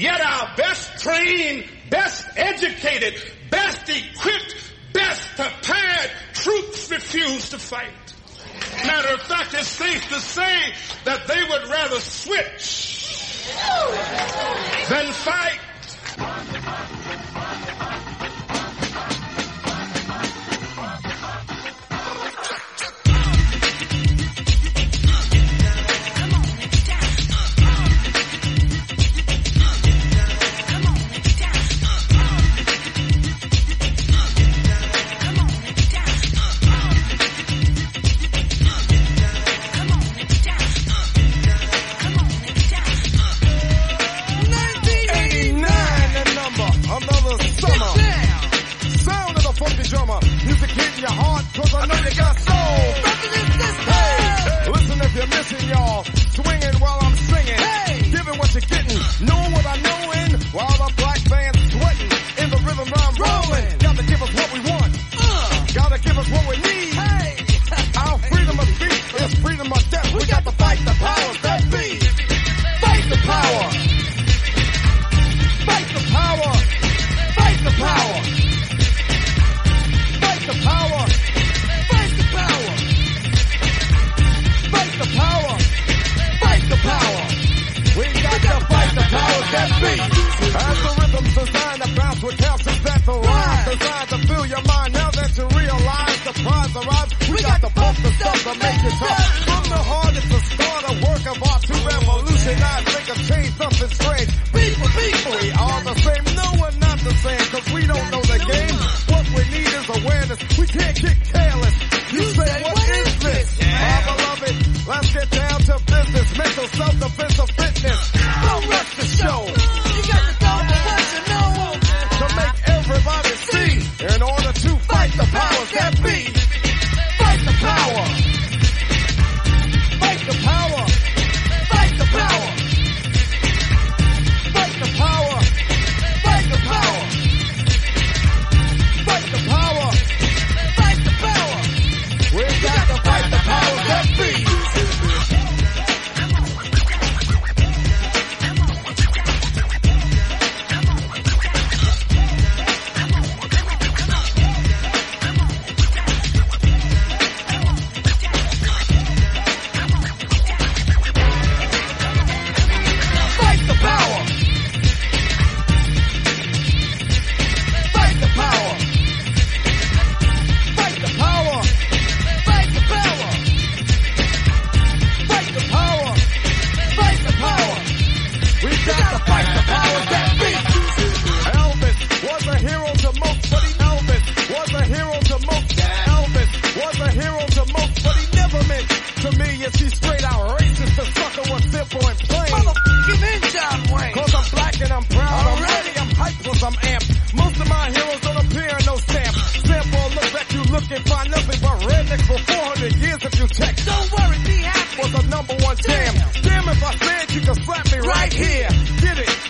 yet our best trained, best educated, best equipped, best prepared troops refuse to fight. Matter of fact, it's safe to say that they would rather switch than fight. and I think I've something strange. People, people, we all the same. No, we're not the same, cause we don't know the game. What we need is awareness. We can't get careless. You say, what is this? I love it. Let's get down to business. Mental self-defense of fitness. Don't rush the show. We got to fight the power that beats. Elvis was a hero to most, but he never meant to me he's straight out racist. Simple and plain. Motherfucking in John Wayne. Cause I'm black and I'm proud. I'm ready, I'm hyped, I'm amped. Most of my heroes don't appear in no stamp. Look you for 400 years you check. Don't worry, be happy. Was a number one jam. Damn, Damn if I fail you can slap me right here. Get it.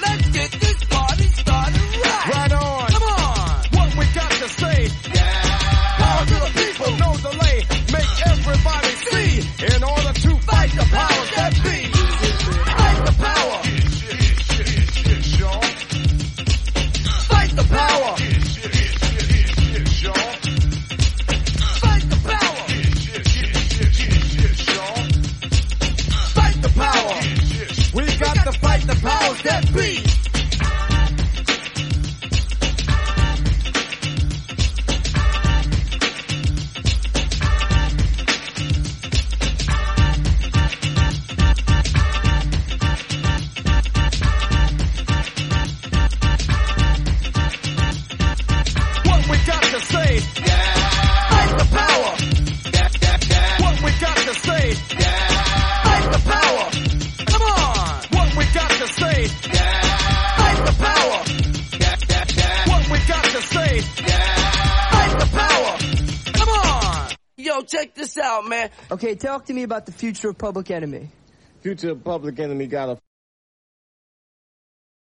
got to say. Yeah. Fight the power. What we got to say. Yeah. Fight the power. Come on. What we got to say. Yeah. Fight the power. What we got to say. Yeah. Fight the power. Come on. Yo, check this out, man. Okay, talk to me about the future of Public Enemy. Future Public Enemy got a